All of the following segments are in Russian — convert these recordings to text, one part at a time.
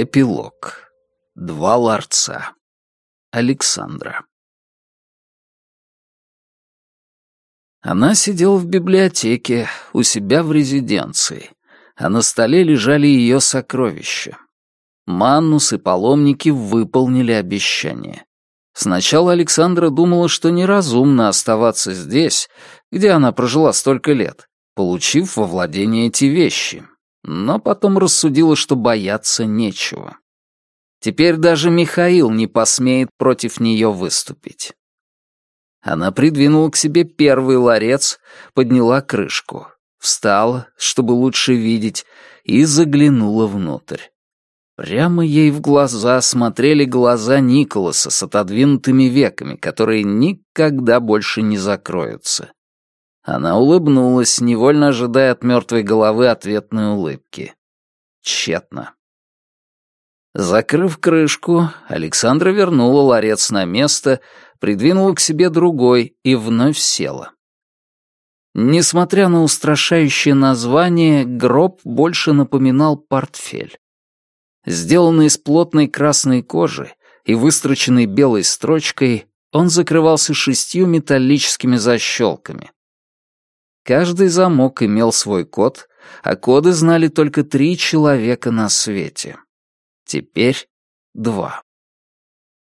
Эпилог. Два ларца. Александра. Она сидела в библиотеке, у себя в резиденции, а на столе лежали ее сокровища. Маннус и паломники выполнили обещание. Сначала Александра думала, что неразумно оставаться здесь, где она прожила столько лет, получив во владение эти вещи, но потом рассудила, что бояться нечего. Теперь даже Михаил не посмеет против нее выступить. Она придвинула к себе первый ларец, подняла крышку, встала, чтобы лучше видеть, и заглянула внутрь. Прямо ей в глаза смотрели глаза Николаса с отодвинутыми веками, которые никогда больше не закроются. Она улыбнулась, невольно ожидая от мертвой головы ответной улыбки. Тщетно. Закрыв крышку, Александра вернула ларец на место, придвинула к себе другой и вновь села. Несмотря на устрашающее название, гроб больше напоминал портфель. Сделанный из плотной красной кожи и выстроченный белой строчкой, он закрывался шестью металлическими защелками. Каждый замок имел свой код, а коды знали только три человека на свете. Теперь два.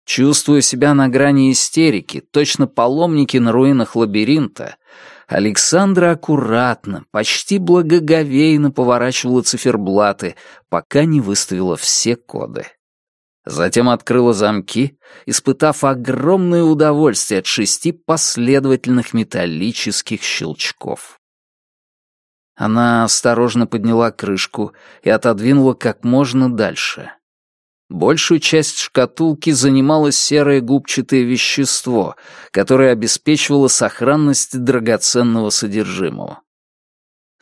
Чувствуя себя на грани истерики, точно паломники на руинах лабиринта, Александра аккуратно, почти благоговейно поворачивала циферблаты, пока не выставила все коды. Затем открыла замки, испытав огромное удовольствие от шести последовательных металлических щелчков. Она осторожно подняла крышку и отодвинула как можно дальше. Большую часть шкатулки занимало серое губчатое вещество, которое обеспечивало сохранность драгоценного содержимого.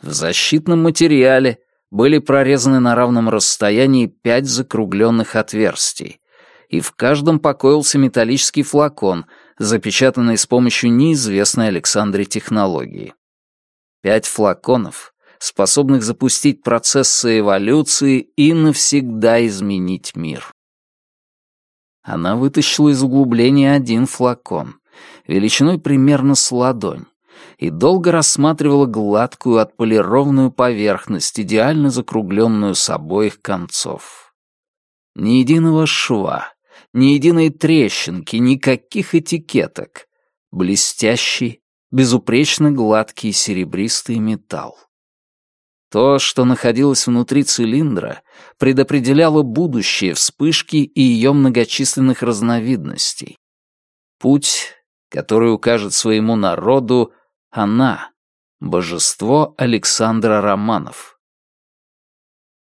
В защитном материале были прорезаны на равном расстоянии пять закругленных отверстий, и в каждом покоился металлический флакон, запечатанный с помощью неизвестной Александре технологии. Пять флаконов, способных запустить процессы эволюции и навсегда изменить мир. Она вытащила из углубления один флакон, величиной примерно с ладонь, и долго рассматривала гладкую отполированную поверхность, идеально закругленную с обоих концов. Ни единого шва, ни единой трещинки, никаких этикеток. Блестящий, безупречно гладкий серебристый металл. То, что находилось внутри цилиндра, предопределяло будущее вспышки и ее многочисленных разновидностей. Путь, который укажет своему народу — она — божество Александра Романов.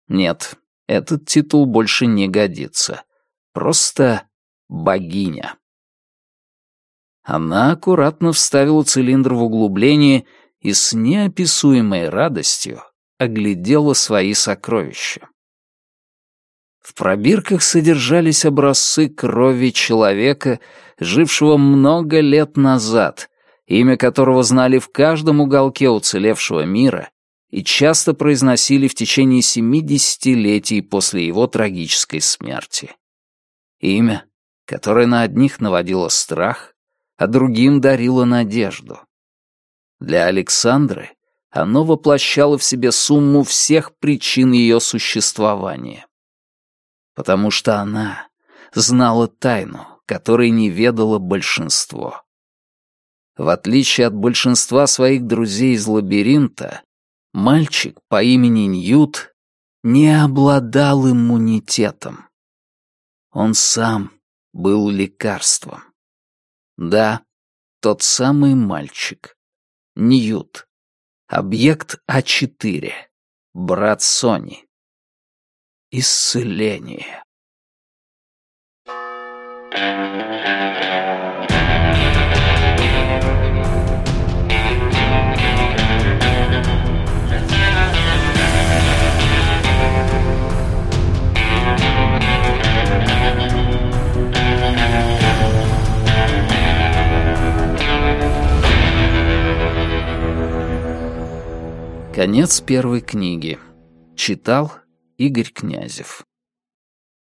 Нет, этот титул больше не годится. Просто богиня. Она аккуратно вставила цилиндр в углубление и с неописуемой радостью оглядела свои сокровища. В пробирках содержались образцы крови человека, жившего много лет назад, имя которого знали в каждом уголке уцелевшего мира и часто произносили в течение семи десятилетий после его трагической смерти. Имя, которое на одних наводило страх, а другим дарило надежду. Для Александры оно воплощало в себе сумму всех причин ее существования. Потому что она знала тайну, которой не ведало большинство. В отличие от большинства своих друзей из лабиринта, мальчик по имени Ньют не обладал иммунитетом. Он сам был лекарством. Да, тот самый мальчик. Ньют. Объект А4. Брат Сони. Исцеление. Thank you. Конец первой книги. Читал Игорь Князев.